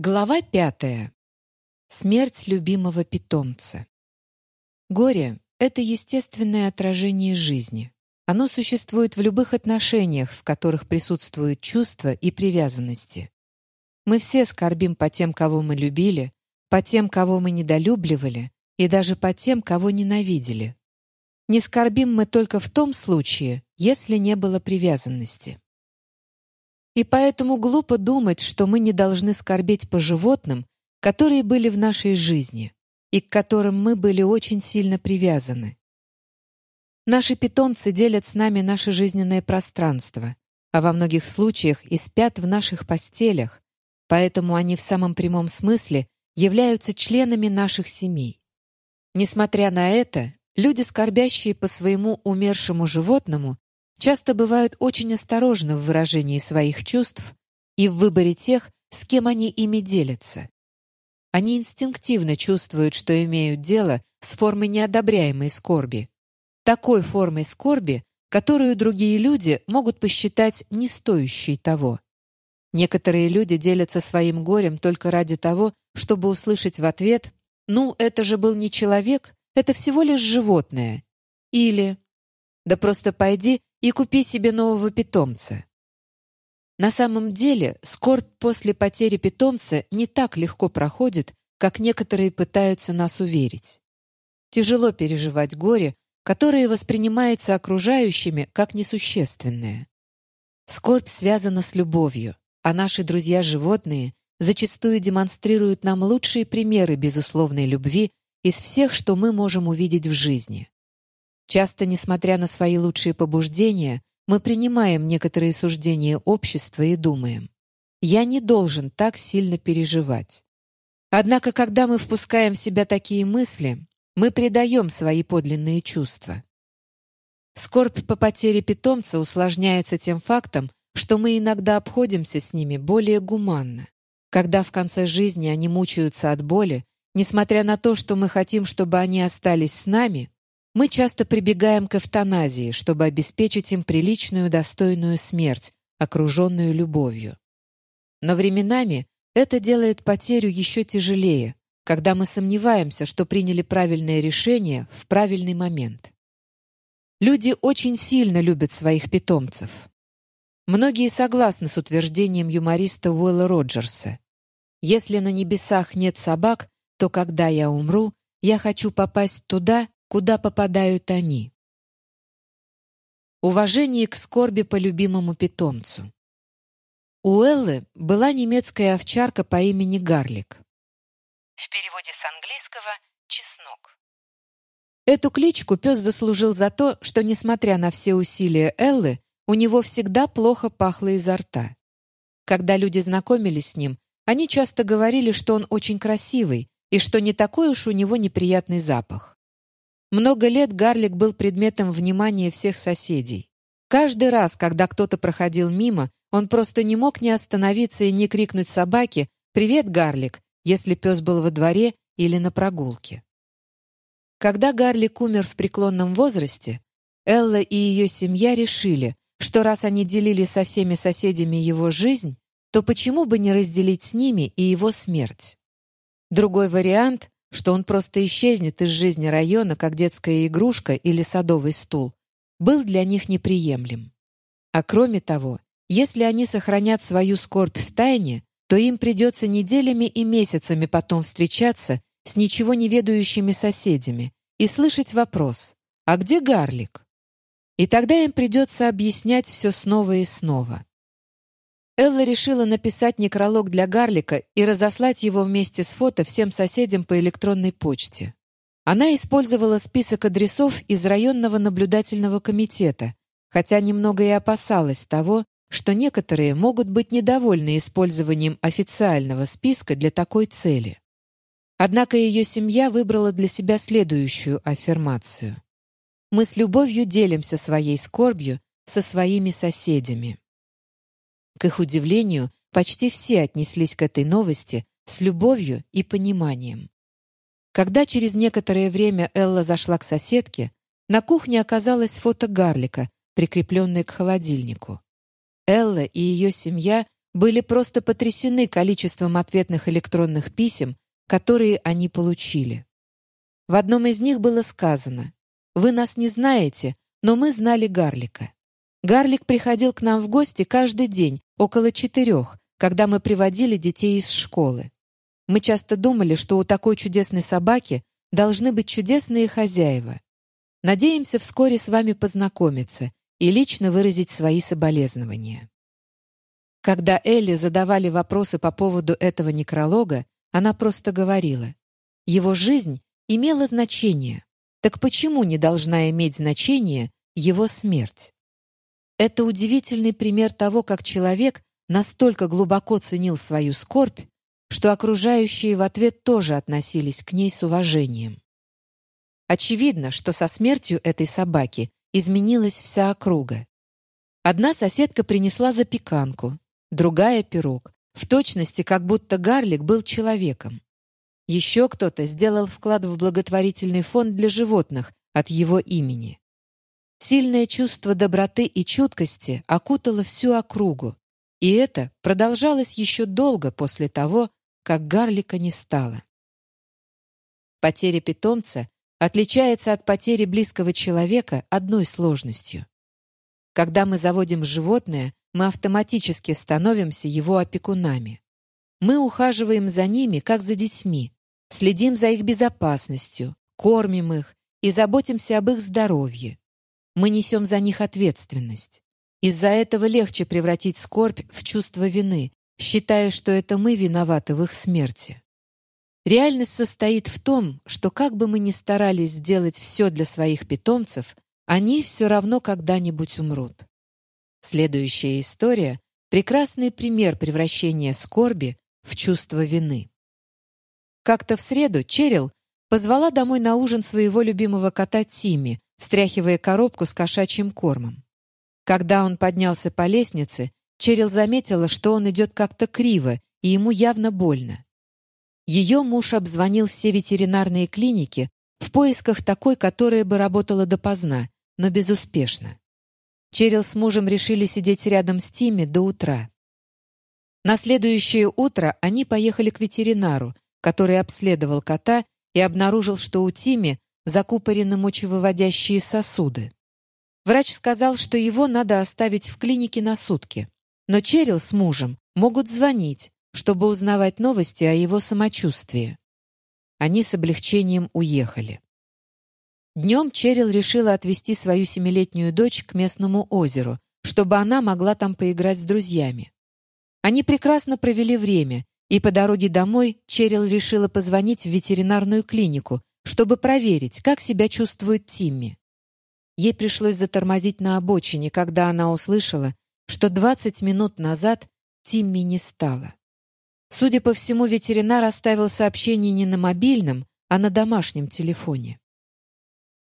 Глава пятая. Смерть любимого питомца. Горе — это естественное отражение жизни. Оно существует в любых отношениях, в которых присутствуют чувства и привязанности. Мы все скорбим по тем, кого мы любили, по тем, кого мы недолюбливали, и даже по тем, кого ненавидели. Не скорбим мы только в том случае, если не было привязанности. И поэтому глупо думать, что мы не должны скорбеть по животным, которые были в нашей жизни и к которым мы были очень сильно привязаны. Наши питомцы делят с нами наше жизненное пространство, а во многих случаях и спят в наших постелях, поэтому они в самом прямом смысле являются членами наших семей. Несмотря на это, люди, скорбящие по своему умершему животному, часто бывают очень осторожны в выражении своих чувств и в выборе тех, с кем они ими делятся. Они инстинктивно чувствуют, что имеют дело с формой неодобряемой скорби. Такой формой скорби, которую другие люди могут посчитать не стоящей того. Некоторые люди делятся своим горем только ради того, чтобы услышать в ответ «Ну, это же был не человек, это всего лишь животное». Или «Да просто пойди и купи себе нового питомца. На самом деле, скорбь после потери питомца не так легко проходит, как некоторые пытаются нас уверить. Тяжело переживать горе, которое воспринимается окружающими как несущественное. Скорбь связана с любовью, а наши друзья-животные зачастую демонстрируют нам лучшие примеры безусловной любви из всех, что мы можем увидеть в жизни. Часто, несмотря на свои лучшие побуждения, мы принимаем некоторые суждения общества и думаем, «Я не должен так сильно переживать». Однако, когда мы впускаем в себя такие мысли, мы предаем свои подлинные чувства. Скорбь по потере питомца усложняется тем фактом, что мы иногда обходимся с ними более гуманно. Когда в конце жизни они мучаются от боли, несмотря на то, что мы хотим, чтобы они остались с нами, мы часто прибегаем к эвтаназии, чтобы обеспечить им приличную, достойную смерть, окруженную любовью. Но временами это делает потерю еще тяжелее, когда мы сомневаемся, что приняли правильное решение в правильный момент. Люди очень сильно любят своих питомцев. Многие согласны с утверждением юмориста Уэлла Роджерса. «Если на небесах нет собак, то когда я умру, я хочу попасть туда, куда попадают они. Уважение к скорби по любимому питомцу. У Эллы была немецкая овчарка по имени Гарлик. В переводе с английского «чеснок». Эту кличку пес заслужил за то, что, несмотря на все усилия Эллы, у него всегда плохо пахло изо рта. Когда люди знакомились с ним, они часто говорили, что он очень красивый и что не такой уж у него неприятный запах. Много лет Гарлик был предметом внимания всех соседей. Каждый раз, когда кто-то проходил мимо, он просто не мог не остановиться и не крикнуть собаке «Привет, Гарлик!», если пес был во дворе или на прогулке. Когда Гарлик умер в преклонном возрасте, Элла и ее семья решили, что раз они делили со всеми соседями его жизнь, то почему бы не разделить с ними и его смерть? Другой вариант что он просто исчезнет из жизни района, как детская игрушка или садовый стул, был для них неприемлем. А кроме того, если они сохранят свою скорбь в тайне, то им придется неделями и месяцами потом встречаться с ничего не ведающими соседями и слышать вопрос «А где Гарлик?». И тогда им придется объяснять все снова и снова. Элла решила написать некролог для Гарлика и разослать его вместе с фото всем соседям по электронной почте. Она использовала список адресов из районного наблюдательного комитета, хотя немного и опасалась того, что некоторые могут быть недовольны использованием официального списка для такой цели. Однако ее семья выбрала для себя следующую аффирмацию. «Мы с любовью делимся своей скорбью со своими соседями». К их удивлению, почти все отнеслись к этой новости с любовью и пониманием. Когда через некоторое время Элла зашла к соседке, на кухне оказалось фото Гарлика, прикрепленное к холодильнику. Элла и ее семья были просто потрясены количеством ответных электронных писем, которые они получили. В одном из них было сказано «Вы нас не знаете, но мы знали Гарлика. Гарлик приходил к нам в гости каждый день, около четырех, когда мы приводили детей из школы. Мы часто думали, что у такой чудесной собаки должны быть чудесные хозяева. Надеемся вскоре с вами познакомиться и лично выразить свои соболезнования. Когда Элли задавали вопросы по поводу этого некролога, она просто говорила, его жизнь имела значение, так почему не должна иметь значение его смерть? Это удивительный пример того, как человек настолько глубоко ценил свою скорбь, что окружающие в ответ тоже относились к ней с уважением. Очевидно, что со смертью этой собаки изменилась вся округа. Одна соседка принесла запеканку, другая — пирог, в точности, как будто Гарлик был человеком. Еще кто-то сделал вклад в благотворительный фонд для животных от его имени. Сильное чувство доброты и чуткости окутало всю округу, и это продолжалось еще долго после того, как Гарлика не стало. Потеря питомца отличается от потери близкого человека одной сложностью. Когда мы заводим животное, мы автоматически становимся его опекунами. Мы ухаживаем за ними, как за детьми, следим за их безопасностью, кормим их и заботимся об их здоровье. Мы несем за них ответственность. Из-за этого легче превратить скорбь в чувство вины, считая, что это мы виноваты в их смерти. Реальность состоит в том, что как бы мы ни старались сделать все для своих питомцев, они все равно когда-нибудь умрут. Следующая история — прекрасный пример превращения скорби в чувство вины. Как-то в среду Черил позвала домой на ужин своего любимого кота Тимми, встряхивая коробку с кошачьим кормом. Когда он поднялся по лестнице, Черил заметила, что он идет как-то криво, и ему явно больно. Ее муж обзвонил все ветеринарные клиники в поисках такой, которая бы работала допоздна, но безуспешно. Черил с мужем решили сидеть рядом с Тимми до утра. На следующее утро они поехали к ветеринару, который обследовал кота и обнаружил, что у Тимми закупорены мочевыводящие сосуды. Врач сказал, что его надо оставить в клинике на сутки. Но Черил с мужем могут звонить, чтобы узнавать новости о его самочувствии. Они с облегчением уехали. Днем Черил решила отвезти свою семилетнюю дочь к местному озеру, чтобы она могла там поиграть с друзьями. Они прекрасно провели время, и по дороге домой Черил решила позвонить в ветеринарную клинику, чтобы проверить, как себя чувствует Тимми. Ей пришлось затормозить на обочине, когда она услышала, что 20 минут назад Тимми не стало. Судя по всему, ветеринар оставил сообщение не на мобильном, а на домашнем телефоне.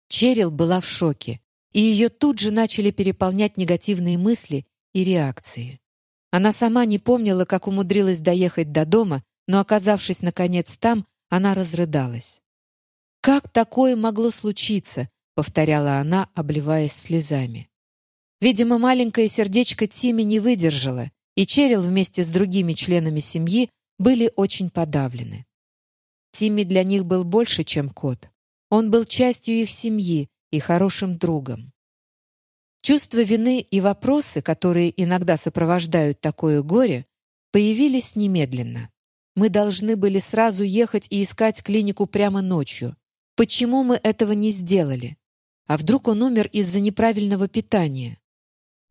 Черил была в шоке, и ее тут же начали переполнять негативные мысли и реакции. Она сама не помнила, как умудрилась доехать до дома, но, оказавшись наконец там, она разрыдалась. «Как такое могло случиться?» — повторяла она, обливаясь слезами. Видимо, маленькое сердечко Тими не выдержало, и Черил вместе с другими членами семьи были очень подавлены. Тимми для них был больше, чем кот. Он был частью их семьи и хорошим другом. Чувство вины и вопросы, которые иногда сопровождают такое горе, появились немедленно. Мы должны были сразу ехать и искать клинику прямо ночью. Почему мы этого не сделали? А вдруг он умер из-за неправильного питания?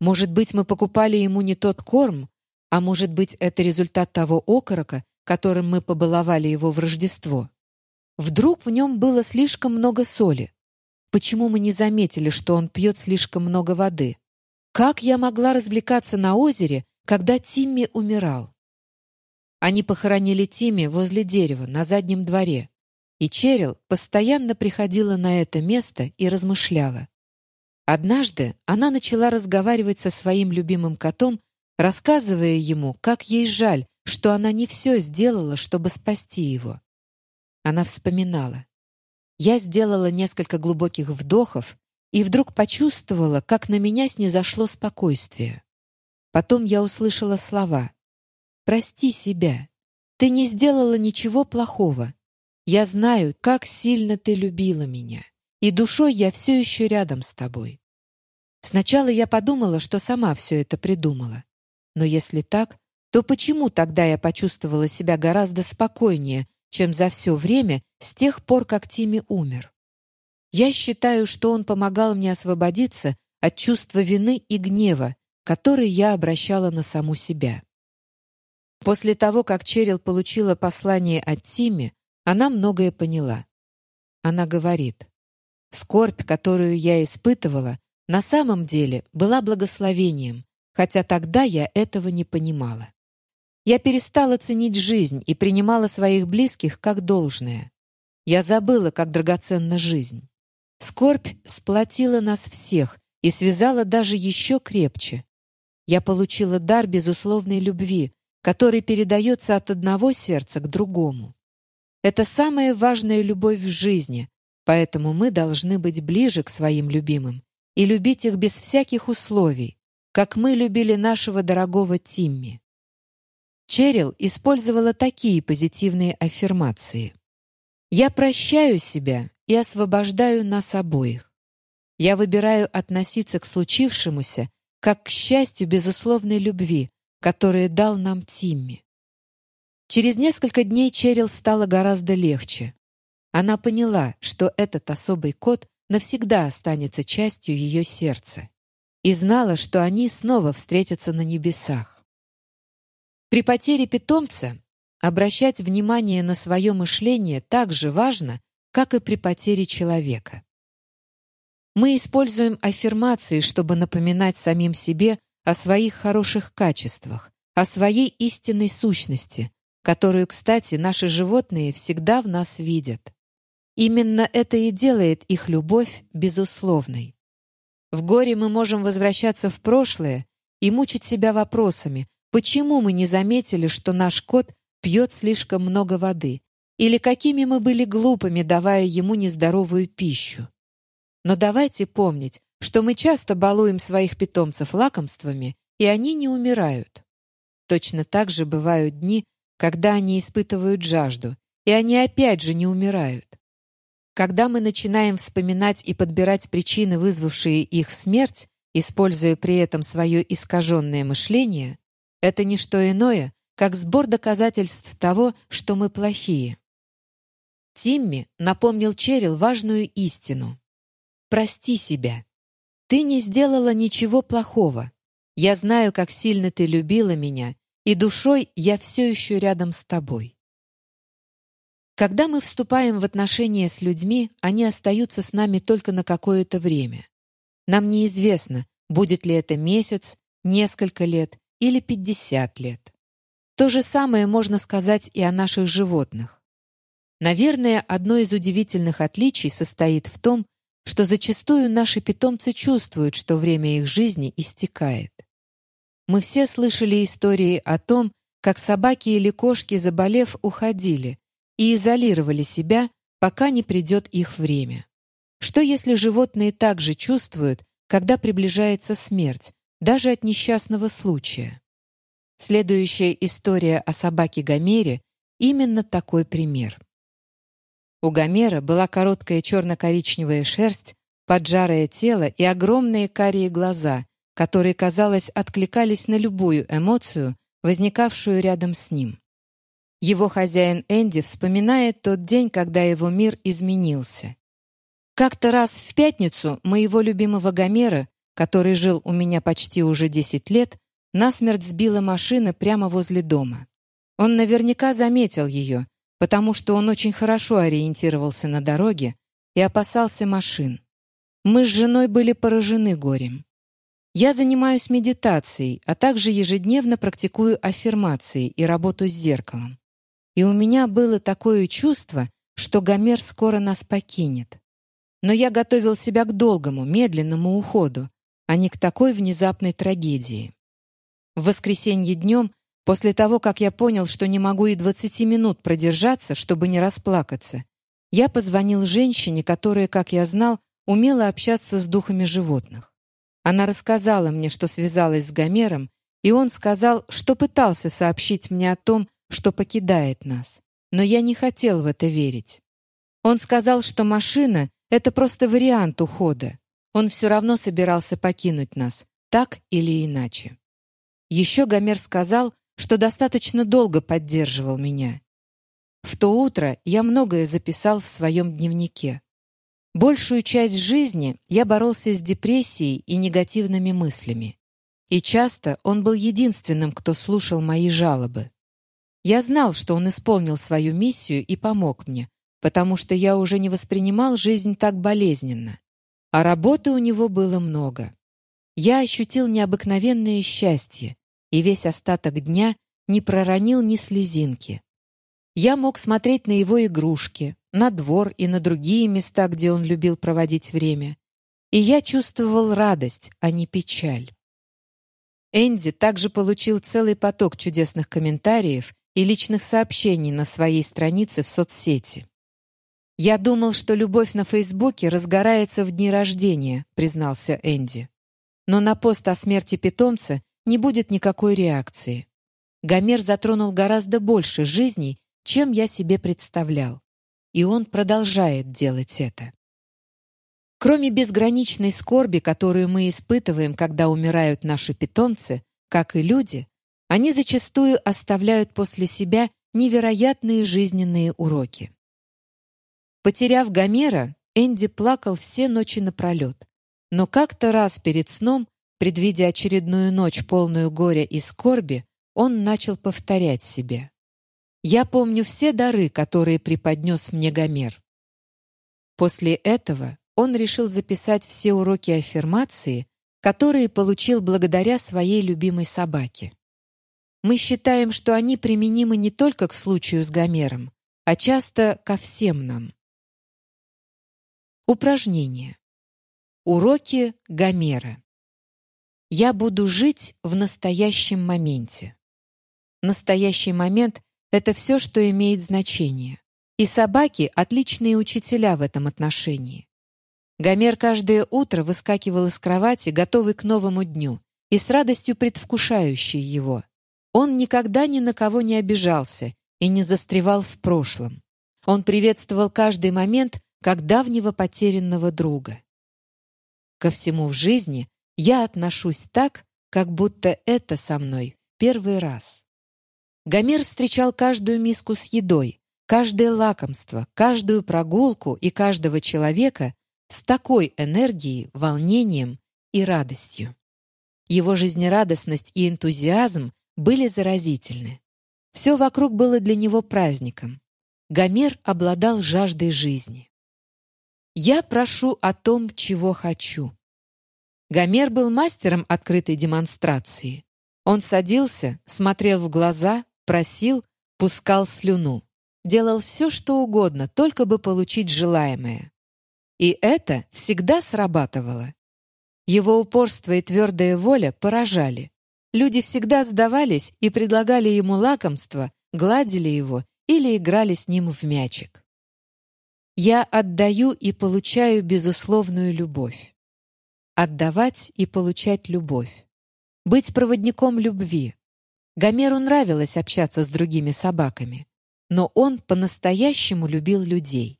Может быть, мы покупали ему не тот корм, а может быть, это результат того окорока, которым мы побаловали его в Рождество? Вдруг в нем было слишком много соли? Почему мы не заметили, что он пьет слишком много воды? Как я могла развлекаться на озере, когда Тимми умирал? Они похоронили Тимми возле дерева, на заднем дворе. И Черил постоянно приходила на это место и размышляла. Однажды она начала разговаривать со своим любимым котом, рассказывая ему, как ей жаль, что она не все сделала, чтобы спасти его. Она вспоминала. Я сделала несколько глубоких вдохов и вдруг почувствовала, как на меня снизошло спокойствие. Потом я услышала слова прости себя. Ты не сделала ничего плохого. Я знаю, как сильно ты любила меня, и душой я все еще рядом с тобой. Сначала я подумала, что сама все это придумала. Но если так, то почему тогда я почувствовала себя гораздо спокойнее, чем за все время с тех пор, как Тимми умер? Я считаю, что он помогал мне освободиться от чувства вины и гнева, который я обращала на саму себя. После того, как Черил получила послание от Тимми, она многое поняла. Она говорит, «Скорбь, которую я испытывала, на самом деле была благословением, хотя тогда я этого не понимала. Я перестала ценить жизнь и принимала своих близких как должное. Я забыла, как драгоценна жизнь. Скорбь сплотила нас всех и связала даже еще крепче. Я получила дар безусловной любви, который передается от одного сердца к другому. Это самая важная любовь в жизни, поэтому мы должны быть ближе к своим любимым и любить их без всяких условий, как мы любили нашего дорогого Тимми. Черил использовала такие позитивные аффирмации. «Я прощаю себя и освобождаю нас обоих. Я выбираю относиться к случившемуся как к счастью безусловной любви, которую дал нам Тимми. Через несколько дней Черил стало гораздо легче. Она поняла, что этот особый код навсегда останется частью ее сердца, и знала, что они снова встретятся на небесах. При потере питомца обращать внимание на свое мышление так же важно, как и при потере человека. Мы используем аффирмации, чтобы напоминать самим себе о своих хороших качествах, о своей истинной сущности, которую, кстати, наши животные всегда в нас видят. Именно это и делает их любовь безусловной. В горе мы можем возвращаться в прошлое и мучить себя вопросами, почему мы не заметили, что наш кот пьет слишком много воды, или какими мы были глупыми, давая ему нездоровую пищу. Но давайте помнить, что мы часто балуем своих питомцев лакомствами, и они не умирают. Точно так же бывают дни, когда они испытывают жажду, и они опять же не умирают. Когда мы начинаем вспоминать и подбирать причины, вызвавшие их смерть, используя при этом свое искаженное мышление, это не что иное, как сбор доказательств того, что мы плохие. Тимми напомнил Черил важную истину. «Прости себя. Ты не сделала ничего плохого. Я знаю, как сильно ты любила меня, и душой я все еще рядом с тобой». Когда мы вступаем в отношения с людьми, они остаются с нами только на какое-то время. Нам неизвестно, будет ли это месяц, несколько лет или 50 лет. То же самое можно сказать и о наших животных. Наверное, одно из удивительных отличий состоит в том, что зачастую наши питомцы чувствуют, что время их жизни истекает. Мы все слышали истории о том, как собаки или кошки, заболев, уходили, и изолировали себя, пока не придет их время. Что если животные также чувствуют, когда приближается смерть, даже от несчастного случая? Следующая история о собаке Гомере именно такой пример. У Гомера была короткая черно-коричневая шерсть, поджарое тело и огромные карие глаза, которые, казалось, откликались на любую эмоцию, возникавшую рядом с ним. Его хозяин Энди вспоминает тот день, когда его мир изменился. Как-то раз в пятницу моего любимого Гомера, который жил у меня почти уже 10 лет, насмерть сбила машина прямо возле дома. Он наверняка заметил ее, потому что он очень хорошо ориентировался на дороге и опасался машин. Мы с женой были поражены горем. Я занимаюсь медитацией, а также ежедневно практикую аффирмации и работу с зеркалом. И у меня было такое чувство, что Гомер скоро нас покинет. Но я готовил себя к долгому, медленному уходу, а не к такой внезапной трагедии. В воскресенье днем, после того, как я понял, что не могу и 20 минут продержаться, чтобы не расплакаться, я позвонил женщине, которая, как я знал, умела общаться с духами животных. Она рассказала мне, что связалась с Гомером, и он сказал, что пытался сообщить мне о том, что покидает нас. Но я не хотел в это верить. Он сказал, что машина — это просто вариант ухода. Он все равно собирался покинуть нас, так или иначе. Еще Гомер сказал, что достаточно долго поддерживал меня. В то утро я многое записал в своем дневнике. Большую часть жизни я боролся с депрессией и негативными мыслями. И часто он был единственным, кто слушал мои жалобы. Я знал, что он исполнил свою миссию и помог мне, потому что я уже не воспринимал жизнь так болезненно. А работы у него было много. Я ощутил необыкновенное счастье, и весь остаток дня не проронил ни слезинки. Я мог смотреть на его игрушки, на двор и на другие места, где он любил проводить время. И я чувствовал радость, а не печаль. Энди также получил целый поток чудесных комментариев и личных сообщений на своей странице в соцсети. «Я думал, что любовь на Фейсбуке разгорается в дни рождения», признался Энди. «Но на пост о смерти питомца не будет никакой реакции. Гомер затронул гораздо больше жизней, чем я себе представлял. И он продолжает делать это. Кроме безграничной скорби, которую мы испытываем, когда умирают наши питомцы, как и люди, они зачастую оставляют после себя невероятные жизненные уроки. Потеряв Гомера, Энди плакал все ночи напролет. Но как-то раз перед сном Предвидя очередную ночь, полную горя и скорби, он начал повторять себе. «Я помню все дары, которые преподнес мне Гомер». После этого он решил записать все уроки аффирмации, которые получил благодаря своей любимой собаке. Мы считаем, что они применимы не только к случаю с Гомером, а часто ко всем нам. Упражнение. Уроки Гомера. Я буду жить в настоящем моменте. Настоящий момент — это все, что имеет значение. И собаки — отличные учителя в этом отношении. Гомер каждое утро выскакивал из кровати, готовый к новому дню, и с радостью предвкушающий его. Он никогда ни на кого не обижался и не застревал в прошлом. Он приветствовал каждый момент как давнего потерянного друга. Ко всему в жизни я отношусь так, как будто это со мной первый раз. Гомер встречал каждую миску с едой, каждое лакомство, каждую прогулку и каждого человека с такой энергией, волнением и радостью. Его жизнерадостность и энтузиазм были заразительны. Все вокруг было для него праздником. Гомер обладал жаждой жизни. «Я прошу о том, чего хочу. Гомер был мастером открытой демонстрации. Он садился, смотрел в глаза, просил, пускал слюну. Делал все, что угодно, только бы получить желаемое. И это всегда срабатывало. Его упорство и твердая воля поражали. Люди всегда сдавались и предлагали ему лакомство, гладили его или играли с ним в мячик. «Я отдаю и получаю безусловную любовь. Отдавать и получать любовь. Быть проводником любви. Гомеру нравилось общаться с другими собаками, но он по-настоящему любил людей.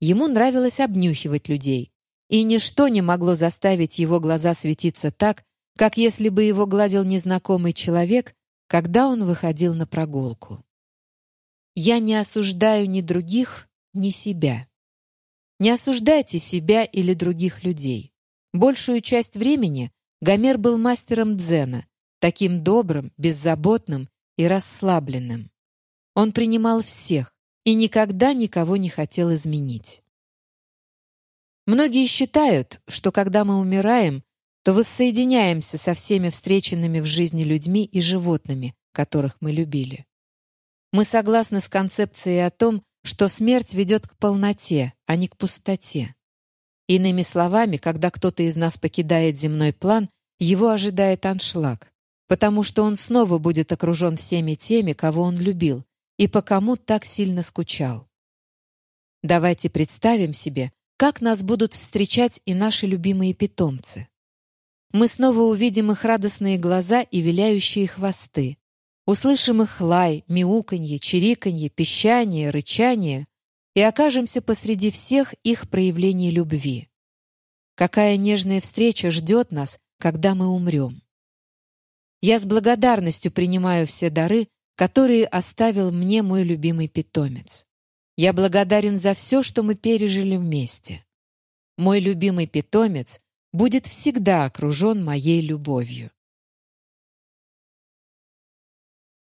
Ему нравилось обнюхивать людей, и ничто не могло заставить его глаза светиться так, как если бы его гладил незнакомый человек, когда он выходил на прогулку. Я не осуждаю ни других, ни себя. Не осуждайте себя или других людей. Большую часть времени Гомер был мастером дзена, таким добрым, беззаботным и расслабленным. Он принимал всех и никогда никого не хотел изменить. Многие считают, что когда мы умираем, то воссоединяемся со всеми встреченными в жизни людьми и животными, которых мы любили. Мы согласны с концепцией о том, что смерть ведет к полноте, а не к пустоте. Иными словами, когда кто-то из нас покидает земной план, его ожидает аншлаг, потому что он снова будет окружен всеми теми, кого он любил, и по кому так сильно скучал. Давайте представим себе, как нас будут встречать и наши любимые питомцы. Мы снова увидим их радостные глаза и виляющие хвосты. Услышим их лай, мяуканье, чириканье, пищание, рычание и окажемся посреди всех их проявлений любви. Какая нежная встреча ждет нас, когда мы умрем. Я с благодарностью принимаю все дары, которые оставил мне мой любимый питомец. Я благодарен за все, что мы пережили вместе. Мой любимый питомец будет всегда окружен моей любовью.